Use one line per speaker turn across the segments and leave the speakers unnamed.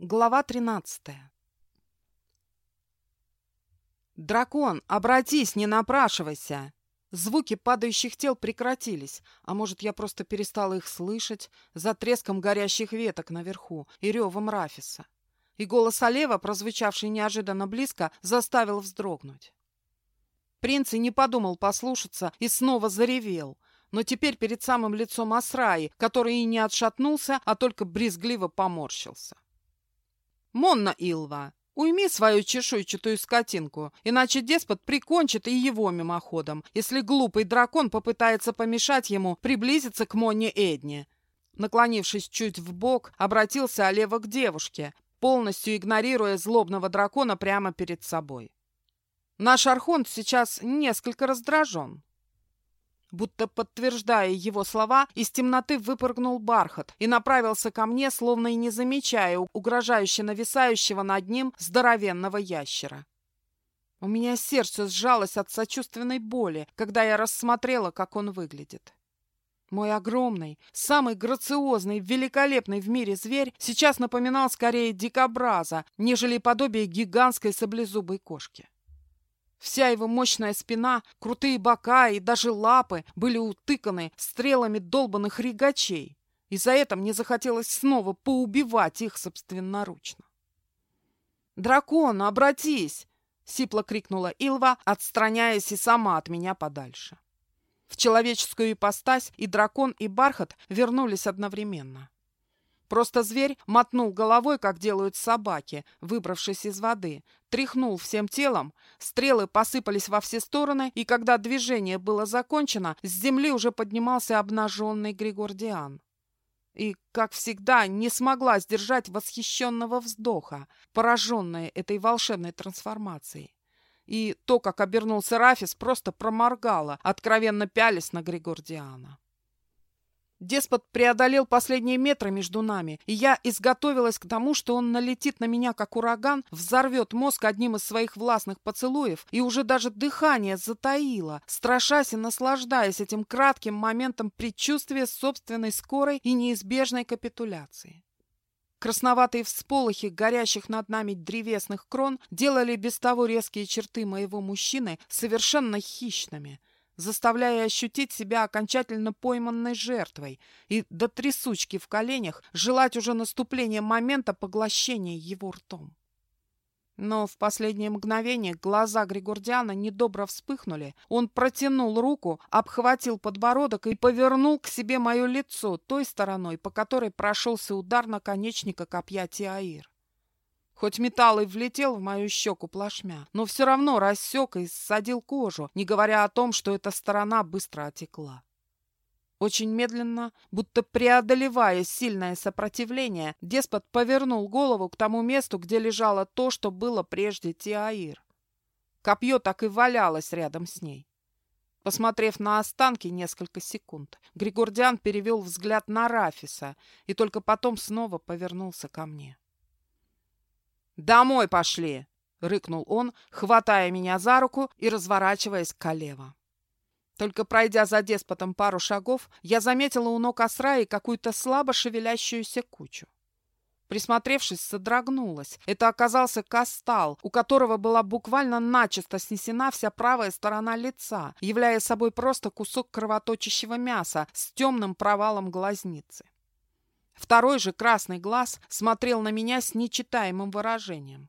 Глава 13 «Дракон, обратись, не напрашивайся!» Звуки падающих тел прекратились, а может, я просто перестала их слышать за треском горящих веток наверху и ревом Рафиса. И голос Олева, прозвучавший неожиданно близко, заставил вздрогнуть. Принц и не подумал послушаться и снова заревел, но теперь перед самым лицом Асраи, который и не отшатнулся, а только брезгливо поморщился. «Монна Илва, уйми свою чешуйчатую скотинку, иначе деспот прикончит и его мимоходом, если глупый дракон попытается помешать ему приблизиться к Монне Эдне». Наклонившись чуть в бок, обратился Олева к девушке, полностью игнорируя злобного дракона прямо перед собой. «Наш Архонт сейчас несколько раздражен. Будто подтверждая его слова, из темноты выпрыгнул бархат и направился ко мне, словно и не замечая угрожающе нависающего над ним здоровенного ящера. У меня сердце сжалось от сочувственной боли, когда я рассмотрела, как он выглядит. Мой огромный, самый грациозный, великолепный в мире зверь сейчас напоминал скорее дикобраза, нежели подобие гигантской саблезубой кошки. Вся его мощная спина, крутые бока и даже лапы были утыканы стрелами долбанных ригачей, и за это мне захотелось снова поубивать их собственноручно. «Дракон, обратись!» — сипло крикнула Илва, отстраняясь и сама от меня подальше. В человеческую ипостась и дракон, и бархат вернулись одновременно. Просто зверь мотнул головой, как делают собаки, выбравшись из воды, тряхнул всем телом, стрелы посыпались во все стороны, и когда движение было закончено, с земли уже поднимался обнаженный Григордиан. И, как всегда, не смогла сдержать восхищенного вздоха, пораженная этой волшебной трансформацией. И то, как обернулся Рафис, просто проморгало, откровенно пялись на Григордиана. Деспот преодолел последние метры между нами, и я изготовилась к тому, что он налетит на меня, как ураган, взорвет мозг одним из своих властных поцелуев, и уже даже дыхание затаило, страшась и наслаждаясь этим кратким моментом предчувствия собственной скорой и неизбежной капитуляции. Красноватые всполохи горящих над нами древесных крон делали без того резкие черты моего мужчины совершенно хищными — заставляя ощутить себя окончательно пойманной жертвой и до трясучки в коленях желать уже наступления момента поглощения его ртом. Но в последнее мгновение глаза Григордиана недобро вспыхнули. Он протянул руку, обхватил подбородок и повернул к себе мое лицо той стороной, по которой прошелся удар наконечника копья Тиаир. Хоть металл и влетел в мою щеку плашмя, но все равно рассек и ссадил кожу, не говоря о том, что эта сторона быстро отекла. Очень медленно, будто преодолевая сильное сопротивление, деспот повернул голову к тому месту, где лежало то, что было прежде Тиаир. Копье так и валялось рядом с ней. Посмотрев на останки несколько секунд, Григордиан перевел взгляд на Рафиса и только потом снова повернулся ко мне. «Домой пошли!» — рыкнул он, хватая меня за руку и разворачиваясь к Калева. Только пройдя за деспотом пару шагов, я заметила у ног Асраи какую-то слабо шевелящуюся кучу. Присмотревшись, содрогнулась. Это оказался кастал, у которого была буквально начисто снесена вся правая сторона лица, являя собой просто кусок кровоточащего мяса с темным провалом глазницы. Второй же красный глаз смотрел на меня с нечитаемым выражением.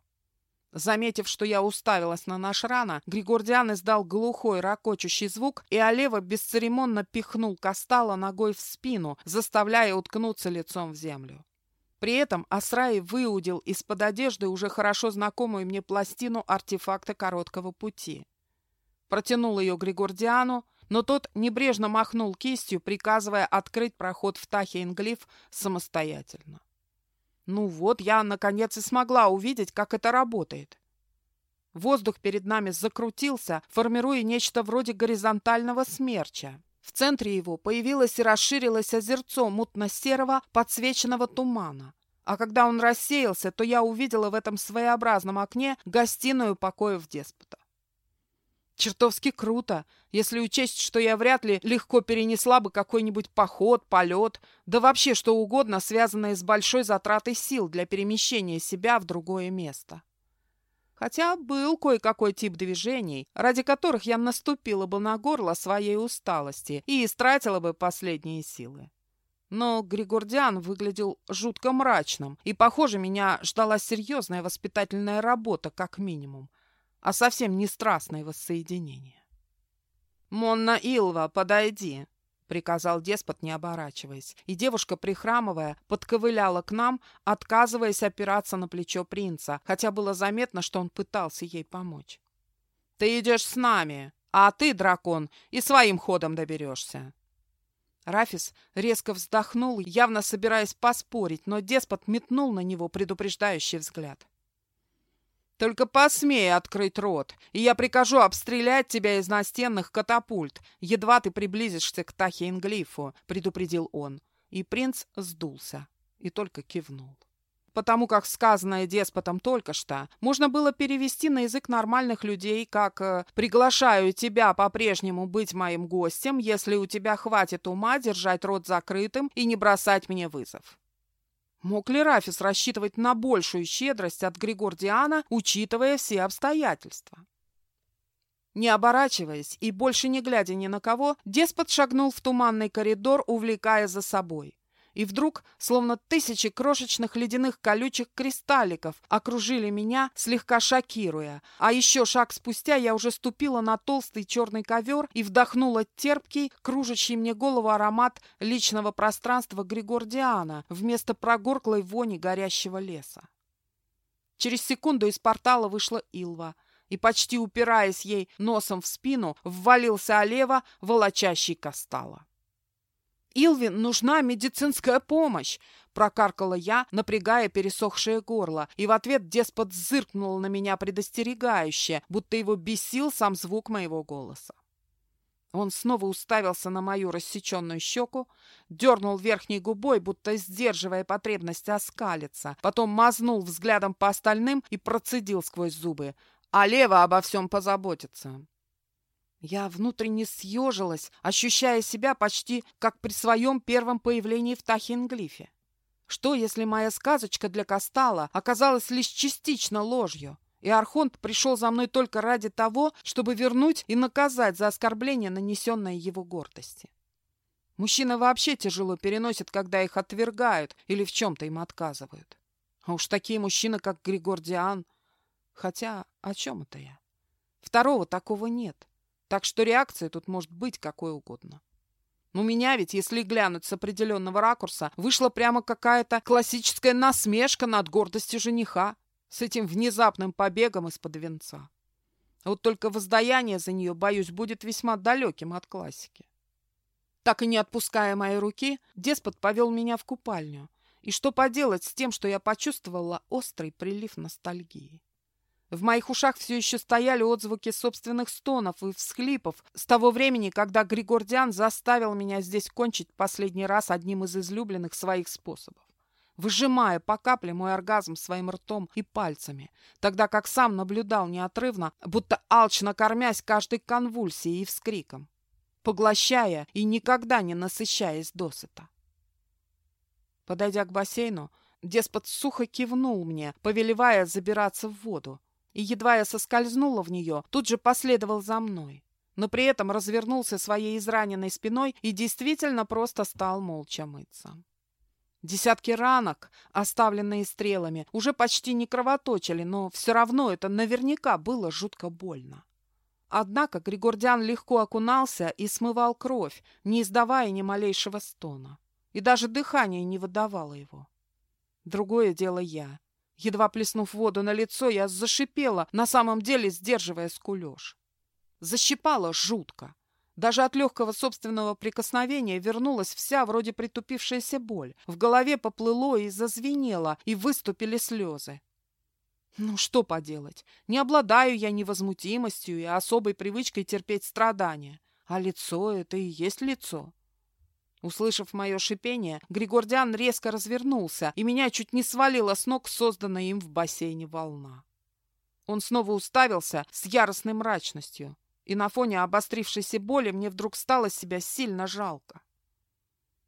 Заметив, что я уставилась на наш рана, Григордиан издал глухой ракочущий звук, и Олева бесцеремонно пихнул Кастала ногой в спину, заставляя уткнуться лицом в землю. При этом Асраи выудил из-под одежды уже хорошо знакомую мне пластину артефакта короткого пути. Протянул ее Григордиану, но тот небрежно махнул кистью, приказывая открыть проход в Тахейнглиф самостоятельно. Ну вот, я наконец и смогла увидеть, как это работает. Воздух перед нами закрутился, формируя нечто вроде горизонтального смерча. В центре его появилось и расширилось озерцо мутно-серого подсвеченного тумана. А когда он рассеялся, то я увидела в этом своеобразном окне гостиную покоев деспота. Чертовски круто, если учесть, что я вряд ли легко перенесла бы какой-нибудь поход, полет, да вообще что угодно, связанное с большой затратой сил для перемещения себя в другое место. Хотя был кое-какой тип движений, ради которых я наступила бы на горло своей усталости и истратила бы последние силы. Но Григордиан выглядел жутко мрачным, и, похоже, меня ждала серьезная воспитательная работа, как минимум, а совсем не страстное воссоединение. «Монна Илва, подойди!» — приказал деспот, не оборачиваясь, и девушка, прихрамывая, подковыляла к нам, отказываясь опираться на плечо принца, хотя было заметно, что он пытался ей помочь. «Ты идешь с нами, а ты, дракон, и своим ходом доберешься!» Рафис резко вздохнул, явно собираясь поспорить, но деспот метнул на него предупреждающий взгляд. Только посмей открыть рот, и я прикажу обстрелять тебя из настенных катапульт, едва ты приблизишься к Тахейнглифу», — предупредил он. И принц сдулся и только кивнул. Потому как сказанное деспотом только что можно было перевести на язык нормальных людей как э, «приглашаю тебя по-прежнему быть моим гостем, если у тебя хватит ума держать рот закрытым и не бросать мне вызов». Мог ли Рафис рассчитывать на большую щедрость от Григордиана, учитывая все обстоятельства? Не оборачиваясь и больше не глядя ни на кого, деспот шагнул в туманный коридор, увлекая за собой и вдруг, словно тысячи крошечных ледяных колючих кристалликов, окружили меня, слегка шокируя. А еще шаг спустя я уже ступила на толстый черный ковер и вдохнула терпкий, кружащий мне голову аромат личного пространства Григордиана вместо прогорклой вони горящего леса. Через секунду из портала вышла Илва — и, почти упираясь ей носом в спину, ввалился Олева, волочащий Кастала. Илвин, нужна медицинская помощь!» Прокаркала я, напрягая пересохшее горло, и в ответ деспот зыркнул на меня предостерегающе, будто его бесил сам звук моего голоса. Он снова уставился на мою рассеченную щеку, дернул верхней губой, будто сдерживая потребность оскалиться, потом мазнул взглядом по остальным и процедил сквозь зубы. «А Лева обо всем позаботится». Я внутренне съежилась, ощущая себя почти как при своем первом появлении в Тахинглифе. Что, если моя сказочка для Кастала оказалась лишь частично ложью, и Архонт пришел за мной только ради того, чтобы вернуть и наказать за оскорбление, нанесенное его гордости? Мужчины вообще тяжело переносят, когда их отвергают или в чем-то им отказывают. А уж такие мужчины, как Григор Диан... Хотя, о чем это я? Второго такого нет. Так что реакция тут может быть какой угодно. У меня ведь, если глянуть с определенного ракурса, вышла прямо какая-то классическая насмешка над гордостью жениха с этим внезапным побегом из-под венца. Вот только воздаяние за нее, боюсь, будет весьма далеким от классики. Так и не отпуская мои руки, деспот повел меня в купальню. И что поделать с тем, что я почувствовала острый прилив ностальгии? В моих ушах все еще стояли отзвуки собственных стонов и всхлипов с того времени, когда Григордиан заставил меня здесь кончить последний раз одним из излюбленных своих способов. Выжимая по капле мой оргазм своим ртом и пальцами, тогда как сам наблюдал неотрывно, будто алчно кормясь каждой конвульсией и вскриком, поглощая и никогда не насыщаясь досыта. Подойдя к бассейну, деспот сухо кивнул мне, повелевая забираться в воду, и едва я соскользнула в нее, тут же последовал за мной. Но при этом развернулся своей израненной спиной и действительно просто стал молча мыться. Десятки ранок, оставленные стрелами, уже почти не кровоточили, но все равно это наверняка было жутко больно. Однако Григордиан легко окунался и смывал кровь, не издавая ни малейшего стона. И даже дыхание не выдавало его. Другое дело я. Едва плеснув воду на лицо, я зашипела, на самом деле сдерживая скулеж. Защипала жутко. Даже от легкого собственного прикосновения вернулась вся вроде притупившаяся боль. В голове поплыло и зазвенело, и выступили слезы. Ну что поделать, не обладаю я невозмутимостью и особой привычкой терпеть страдания. А лицо — это и есть лицо. Услышав мое шипение, Григордиан резко развернулся, и меня чуть не свалила с ног созданная им в бассейне волна. Он снова уставился с яростной мрачностью, и на фоне обострившейся боли мне вдруг стало себя сильно жалко.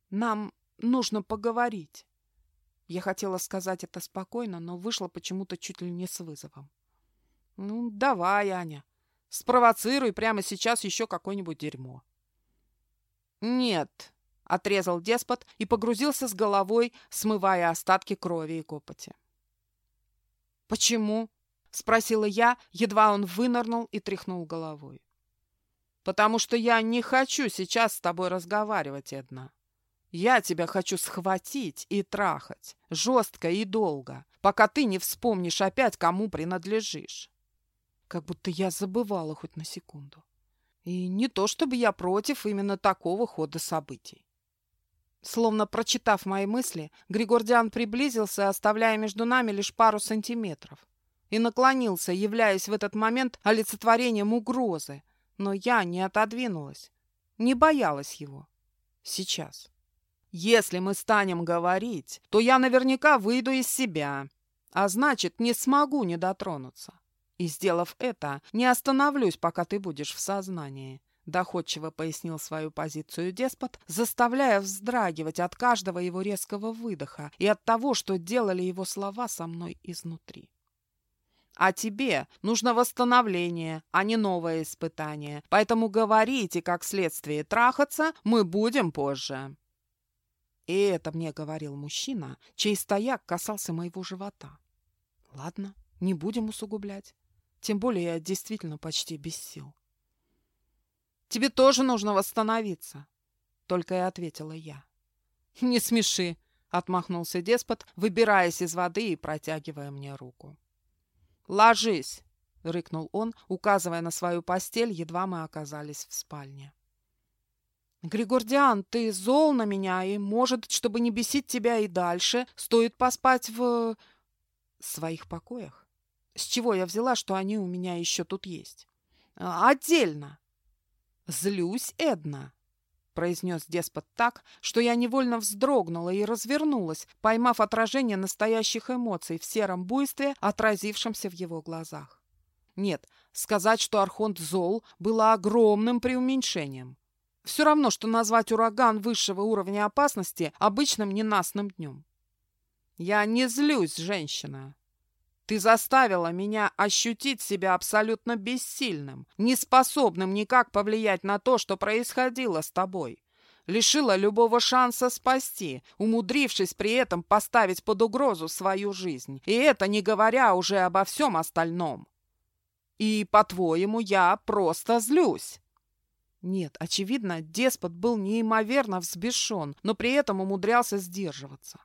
«Нам нужно поговорить». Я хотела сказать это спокойно, но вышло почему-то чуть ли не с вызовом. «Ну, давай, Аня, спровоцируй прямо сейчас еще какое-нибудь дерьмо». «Нет», — отрезал деспот и погрузился с головой, смывая остатки крови и копоти. «Почему?» — спросила я, едва он вынырнул и тряхнул головой. «Потому что я не хочу сейчас с тобой разговаривать, Эдна. Я тебя хочу схватить и трахать, жестко и долго, пока ты не вспомнишь опять, кому принадлежишь». Как будто я забывала хоть на секунду. И не то чтобы я против именно такого хода событий. Словно прочитав мои мысли, Григордиан приблизился, оставляя между нами лишь пару сантиметров, и наклонился, являясь в этот момент олицетворением угрозы. Но я не отодвинулась, не боялась его. Сейчас. Если мы станем говорить, то я наверняка выйду из себя, а значит, не смогу не дотронуться. И, сделав это, не остановлюсь, пока ты будешь в сознании. Доходчиво пояснил свою позицию деспот, заставляя вздрагивать от каждого его резкого выдоха и от того, что делали его слова со мной изнутри. А тебе нужно восстановление, а не новое испытание. Поэтому говорите, как следствие трахаться, мы будем позже. И это мне говорил мужчина, чей стояк касался моего живота. Ладно, не будем усугублять. Тем более я действительно почти без сил. «Тебе тоже нужно восстановиться», — только и ответила я. «Не смеши», — отмахнулся деспот, выбираясь из воды и протягивая мне руку. «Ложись!» — рыкнул он, указывая на свою постель, едва мы оказались в спальне. «Григордиан, ты зол на меня, и, может, чтобы не бесить тебя и дальше, стоит поспать в... своих покоях?» С чего я взяла, что они у меня еще тут есть? Отдельно. Злюсь, Эдна, произнес деспот так, что я невольно вздрогнула и развернулась, поймав отражение настоящих эмоций в сером буйстве, отразившемся в его глазах. Нет, сказать, что Архонт зол, было огромным преуменьшением. Все равно, что назвать ураган высшего уровня опасности обычным ненастным днем. «Я не злюсь, женщина», ты заставила меня ощутить себя абсолютно бессильным, неспособным никак повлиять на то, что происходило с тобой. Лишила любого шанса спасти, умудрившись при этом поставить под угрозу свою жизнь. И это не говоря уже обо всем остальном. И, по-твоему, я просто злюсь. Нет, очевидно, деспот был неимоверно взбешен, но при этом умудрялся сдерживаться.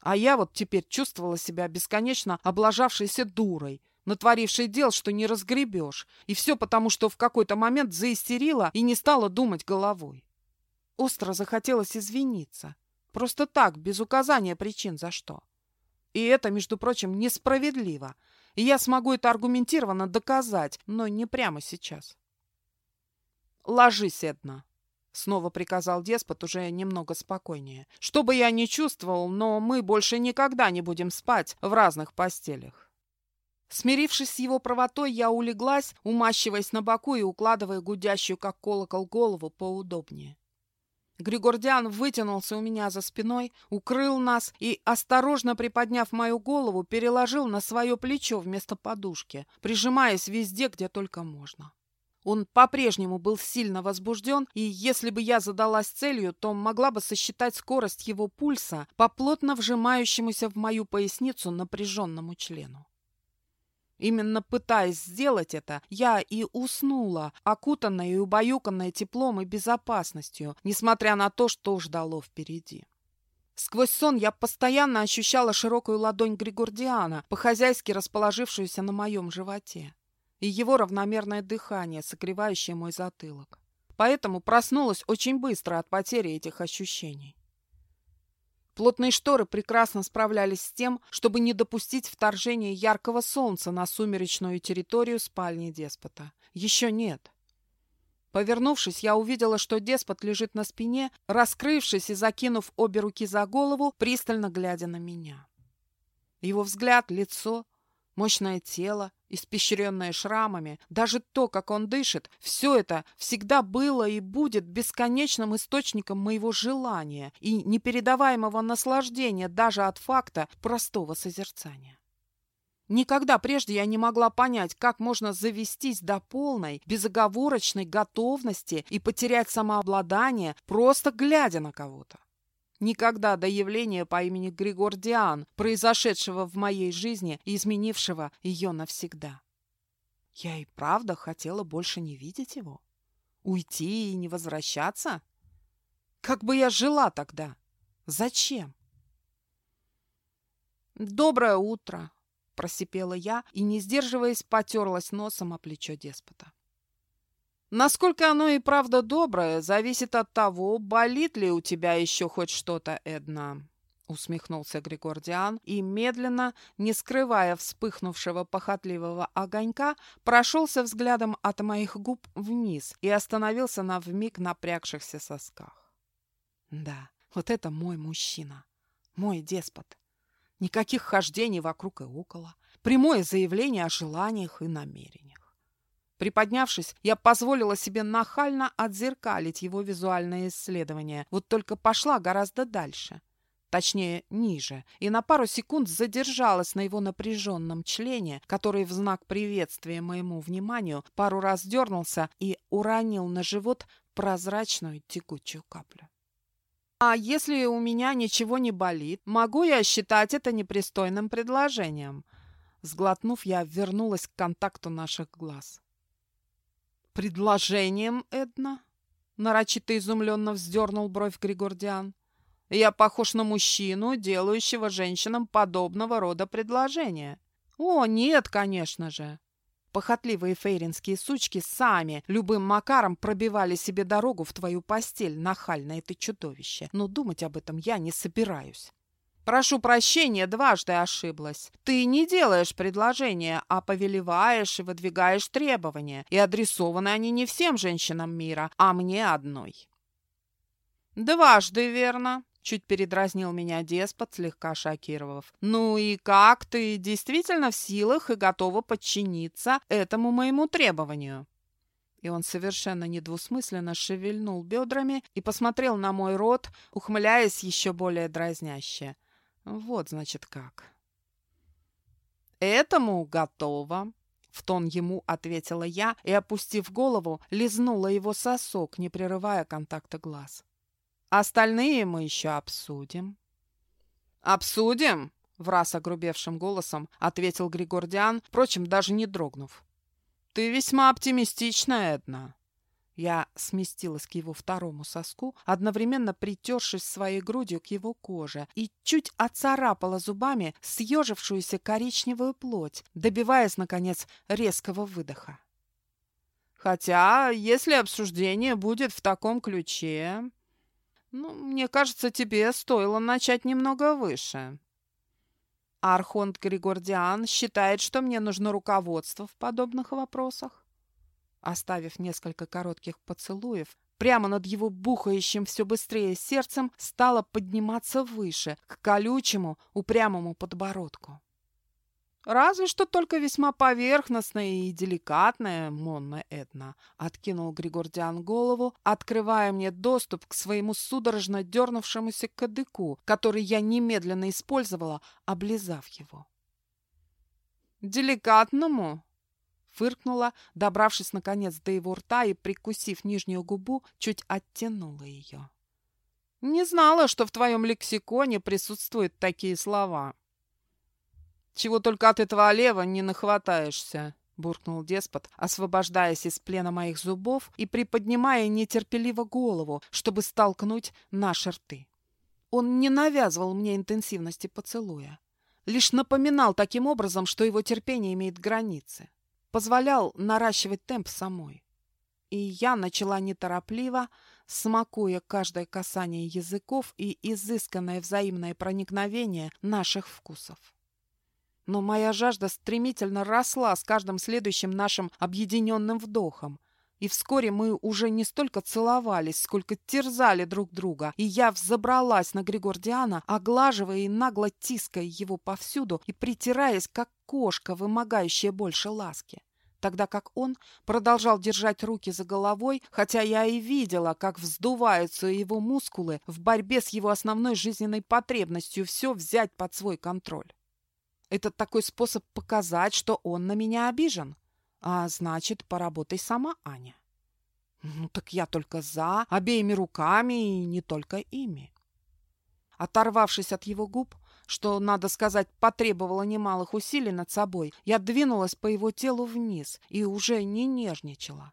А я вот теперь чувствовала себя бесконечно облажавшейся дурой, натворившей дел, что не разгребешь. И все потому, что в какой-то момент заистерила и не стала думать головой. Остро захотелось извиниться. Просто так, без указания причин за что. И это, между прочим, несправедливо. И я смогу это аргументированно доказать, но не прямо сейчас. «Ложись, Эдна», Снова приказал деспот уже немного спокойнее. «Что бы я ни чувствовал, но мы больше никогда не будем спать в разных постелях». Смирившись с его правотой, я улеглась, умащиваясь на боку и укладывая гудящую, как колокол, голову поудобнее. Григордиан вытянулся у меня за спиной, укрыл нас и, осторожно приподняв мою голову, переложил на свое плечо вместо подушки, прижимаясь везде, где только можно. Он по-прежнему был сильно возбужден, и если бы я задалась целью, то могла бы сосчитать скорость его пульса по плотно вжимающемуся в мою поясницу напряженному члену. Именно пытаясь сделать это, я и уснула, окутанная и убаюканная теплом и безопасностью, несмотря на то, что ждало впереди. Сквозь сон я постоянно ощущала широкую ладонь Григордиана, по-хозяйски расположившуюся на моем животе и его равномерное дыхание, согревающее мой затылок. Поэтому проснулась очень быстро от потери этих ощущений. Плотные шторы прекрасно справлялись с тем, чтобы не допустить вторжения яркого солнца на сумеречную территорию спальни деспота. Еще нет. Повернувшись, я увидела, что деспот лежит на спине, раскрывшись и закинув обе руки за голову, пристально глядя на меня. Его взгляд, лицо Мощное тело, испещренное шрамами, даже то, как он дышит, все это всегда было и будет бесконечным источником моего желания и непередаваемого наслаждения даже от факта простого созерцания. Никогда прежде я не могла понять, как можно завестись до полной, безоговорочной готовности и потерять самообладание, просто глядя на кого-то. Никогда до явления по имени Григор Диан, произошедшего в моей жизни и изменившего ее навсегда. Я и правда хотела больше не видеть его. Уйти и не возвращаться? Как бы я жила тогда? Зачем? «Доброе утро!» просипела я и, не сдерживаясь, потерлась носом о плечо деспота. Насколько оно и правда доброе, зависит от того, болит ли у тебя еще хоть что-то, Эдна. Усмехнулся Григордиан и, медленно, не скрывая вспыхнувшего похотливого огонька, прошелся взглядом от моих губ вниз и остановился на вмиг напрягшихся сосках. Да, вот это мой мужчина, мой деспот. Никаких хождений вокруг и около. Прямое заявление о желаниях и намерениях. Приподнявшись, я позволила себе нахально отзеркалить его визуальное исследование, вот только пошла гораздо дальше. Точнее, ниже, и на пару секунд задержалась на его напряженном члене, который в знак приветствия моему вниманию пару раз дернулся и уронил на живот прозрачную текучую каплю. А если у меня ничего не болит, могу я считать это непристойным предложением? Сглотнув, я вернулась к контакту наших глаз. «Предложением, Эдна?» Нарочито изумленно вздернул бровь Григордиан. «Я похож на мужчину, делающего женщинам подобного рода предложения». «О, нет, конечно же!» Похотливые фейринские сучки сами любым макаром пробивали себе дорогу в твою постель, нахальное ты чудовище. Но думать об этом я не собираюсь. Прошу прощения, дважды ошиблась. Ты не делаешь предложения, а повелеваешь и выдвигаешь требования, и адресованы они не всем женщинам мира, а мне одной. Дважды верно, Чуть передразнил меня деспот, слегка шокировав. «Ну и как? Ты действительно в силах и готова подчиниться этому моему требованию?» И он совершенно недвусмысленно шевельнул бедрами и посмотрел на мой рот, ухмыляясь еще более дразняще. «Вот, значит, как». «Этому готово», — в тон ему ответила я и, опустив голову, лизнула его сосок, не прерывая контакта глаз. Остальные мы еще обсудим». «Обсудим?» — в раз огрубевшим голосом ответил Григордиан, впрочем, даже не дрогнув. «Ты весьма оптимистичная, Эдна». Я сместилась к его второму соску, одновременно притершись своей грудью к его коже и чуть оцарапала зубами съежившуюся коричневую плоть, добиваясь, наконец, резкого выдоха. «Хотя, если обсуждение будет в таком ключе, ну, мне кажется, тебе стоило начать немного выше. Архонт Григордиан считает, что мне нужно руководство в подобных вопросах. Оставив несколько коротких поцелуев, прямо над его бухающим все быстрее сердцем стала подниматься выше, к колючему, упрямому подбородку. «Разве что только весьма поверхностная и деликатная, Монна Эдна», — откинул Григордиан голову, открывая мне доступ к своему судорожно дернувшемуся кадыку, который я немедленно использовала, облизав его. «Деликатному?» — фыркнула, добравшись, наконец, до его рта и, прикусив нижнюю губу, чуть оттянула ее. «Не знала, что в твоем лексиконе присутствуют такие слова». Чего только от этого олева не нахватаешься, буркнул деспот, освобождаясь из плена моих зубов и приподнимая нетерпеливо голову, чтобы столкнуть наши рты. Он не навязывал мне интенсивности поцелуя, лишь напоминал таким образом, что его терпение имеет границы, позволял наращивать темп самой. И я начала неторопливо, смакуя каждое касание языков и изысканное взаимное проникновение наших вкусов. Но моя жажда стремительно росла с каждым следующим нашим объединенным вдохом. И вскоре мы уже не столько целовались, сколько терзали друг друга, и я взобралась на Григордиана, оглаживая и нагло тиская его повсюду и притираясь, как кошка, вымогающая больше ласки тогда как он продолжал держать руки за головой, хотя я и видела, как вздуваются его мускулы в борьбе с его основной жизненной потребностью все взять под свой контроль. Это такой способ показать, что он на меня обижен. А значит, поработай сама, Аня. Ну, так я только за, обеими руками и не только ими. Оторвавшись от его губ, что, надо сказать, потребовало немалых усилий над собой, я двинулась по его телу вниз и уже не нежничала.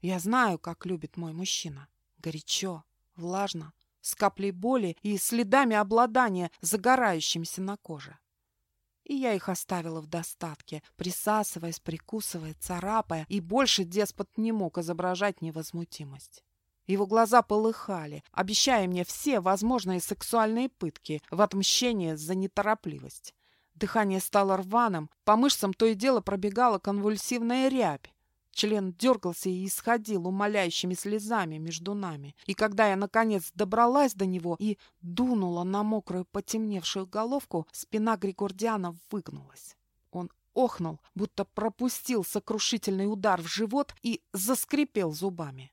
Я знаю, как любит мой мужчина. Горячо, влажно, с каплей боли и следами обладания, загорающимися на коже и я их оставила в достатке, присасываясь, прикусывая, царапая, и больше деспот не мог изображать невозмутимость. Его глаза полыхали, обещая мне все возможные сексуальные пытки в отмщение за неторопливость. Дыхание стало рваным, по мышцам то и дело пробегала конвульсивная рябь. Член дергался и исходил умоляющими слезами между нами. И когда я, наконец, добралась до него и дунула на мокрую потемневшую головку, спина Григордиана выгнулась. Он охнул, будто пропустил сокрушительный удар в живот и заскрипел зубами.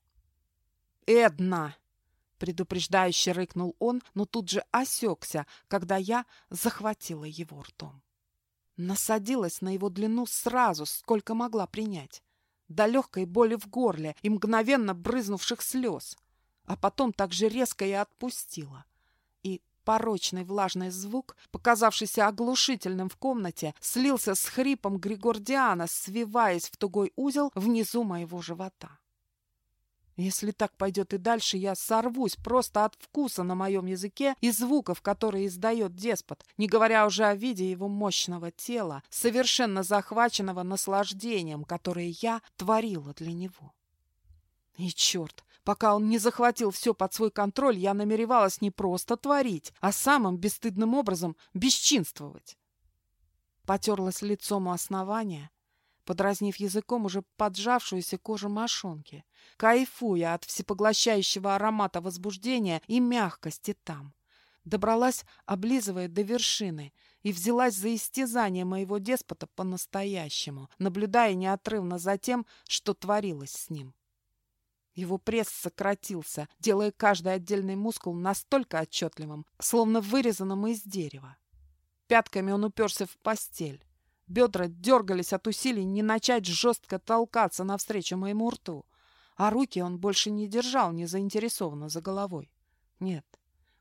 «Эдна!» — предупреждающе рыкнул он, но тут же осекся, когда я захватила его ртом. Насадилась на его длину сразу, сколько могла принять до легкой боли в горле и мгновенно брызнувших слез, а потом так же резко и отпустила. И порочный влажный звук, показавшийся оглушительным в комнате, слился с хрипом Григордиана, свиваясь в тугой узел внизу моего живота. Если так пойдет и дальше, я сорвусь просто от вкуса на моем языке и звуков, которые издает деспот, не говоря уже о виде его мощного тела, совершенно захваченного наслаждением, которое я творила для него. И черт, пока он не захватил все под свой контроль, я намеревалась не просто творить, а самым бесстыдным образом бесчинствовать. Потерлась лицом у основания, подразнив языком уже поджавшуюся кожу мошонки, кайфуя от всепоглощающего аромата возбуждения и мягкости там. Добралась, облизывая до вершины, и взялась за истязание моего деспота по-настоящему, наблюдая неотрывно за тем, что творилось с ним. Его пресс сократился, делая каждый отдельный мускул настолько отчетливым, словно вырезанным из дерева. Пятками он уперся в постель. Бедра дергались от усилий не начать жестко толкаться навстречу моему рту, а руки он больше не держал не заинтересованно за головой. Нет,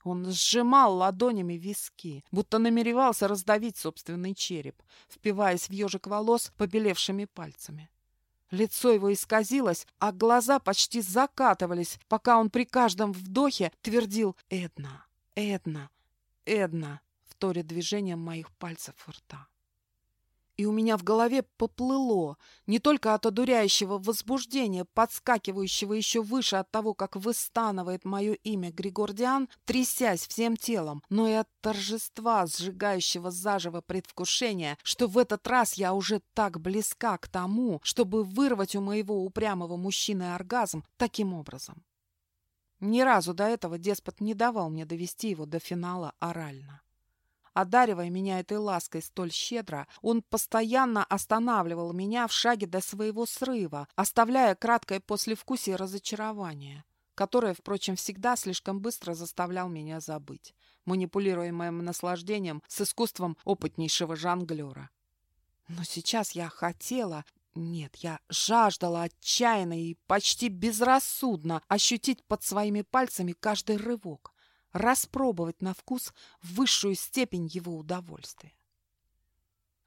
он сжимал ладонями виски, будто намеревался раздавить собственный череп, впиваясь в ежик волос побелевшими пальцами. Лицо его исказилось, а глаза почти закатывались, пока он при каждом вдохе твердил «Эдна, Эдна, Эдна» в торе движением моих пальцев рта. И у меня в голове поплыло, не только от одуряющего возбуждения, подскакивающего еще выше от того, как выстанывает мое имя Григордиан, трясясь всем телом, но и от торжества, сжигающего заживо предвкушения, что в этот раз я уже так близка к тому, чтобы вырвать у моего упрямого мужчины оргазм таким образом. Ни разу до этого деспот не давал мне довести его до финала орально. Одаривая меня этой лаской столь щедро, он постоянно останавливал меня в шаге до своего срыва, оставляя краткое послевкусие разочарования, которое, впрочем, всегда слишком быстро заставлял меня забыть, манипулируя моим наслаждением с искусством опытнейшего жонглера. Но сейчас я хотела, нет, я жаждала отчаянно и почти безрассудно ощутить под своими пальцами каждый рывок распробовать на вкус высшую степень его удовольствия.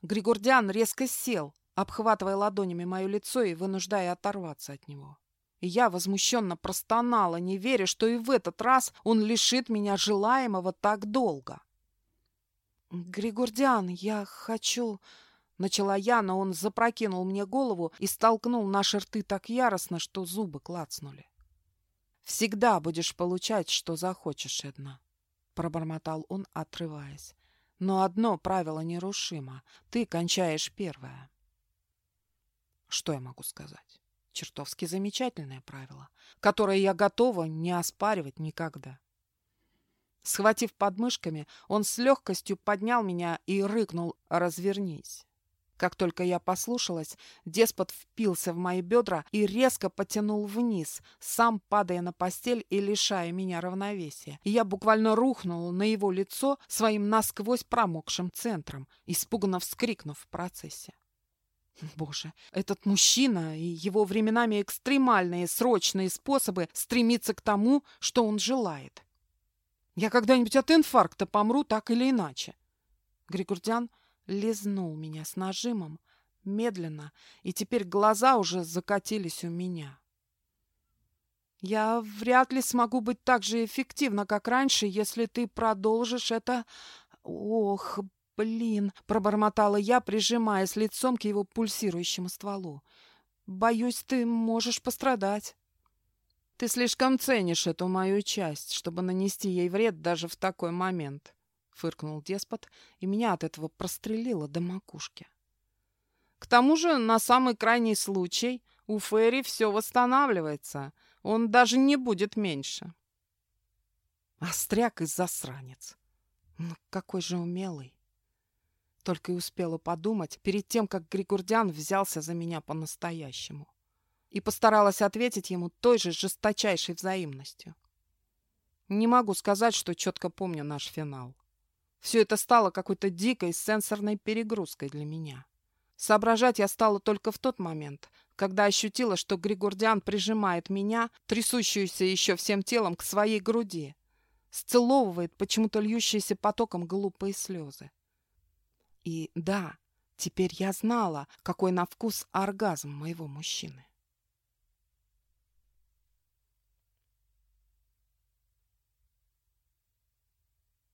Григордиан резко сел, обхватывая ладонями мое лицо и вынуждая оторваться от него. И я возмущенно простонала, не веря, что и в этот раз он лишит меня желаемого так долго. «Григордиан, я хочу...» Начала я, но он запрокинул мне голову и столкнул наши рты так яростно, что зубы клацнули. Всегда будешь получать, что захочешь, Эдна, — пробормотал он, отрываясь. Но одно правило нерушимо — ты кончаешь первое. Что я могу сказать? Чертовски замечательное правило, которое я готова не оспаривать никогда. Схватив подмышками, он с легкостью поднял меня и рыкнул «Развернись». Как только я послушалась, деспот впился в мои бедра и резко потянул вниз, сам падая на постель и лишая меня равновесия. Я буквально рухнула на его лицо своим насквозь промокшим центром, испуганно вскрикнув в процессе. Боже, этот мужчина и его временами экстремальные срочные способы стремиться к тому, что он желает. Я когда-нибудь от инфаркта помру так или иначе. Григордян лизнул меня с нажимом, медленно, и теперь глаза уже закатились у меня. Я вряд ли смогу быть так же эффективна, как раньше, если ты продолжишь это... Ох, блин, пробормотала я, прижимаясь лицом к его пульсирующему стволу. Боюсь, ты можешь пострадать. Ты слишком ценишь эту мою часть, чтобы нанести ей вред даже в такой момент фыркнул деспот, и меня от этого прострелило до макушки. К тому же, на самый крайний случай, у Ферри все восстанавливается. Он даже не будет меньше. Остряк и засранец. Ну, какой же умелый. Только и успела подумать перед тем, как Григордян взялся за меня по-настоящему. И постаралась ответить ему той же жесточайшей взаимностью. Не могу сказать, что четко помню наш финал. Все это стало какой-то дикой сенсорной перегрузкой для меня. Соображать я стала только в тот момент, когда ощутила, что Григордиан прижимает меня, трясущуюся еще всем телом, к своей груди, сцеловывает почему-то льющиеся потоком глупые слезы. И да, теперь я знала, какой на вкус оргазм моего мужчины.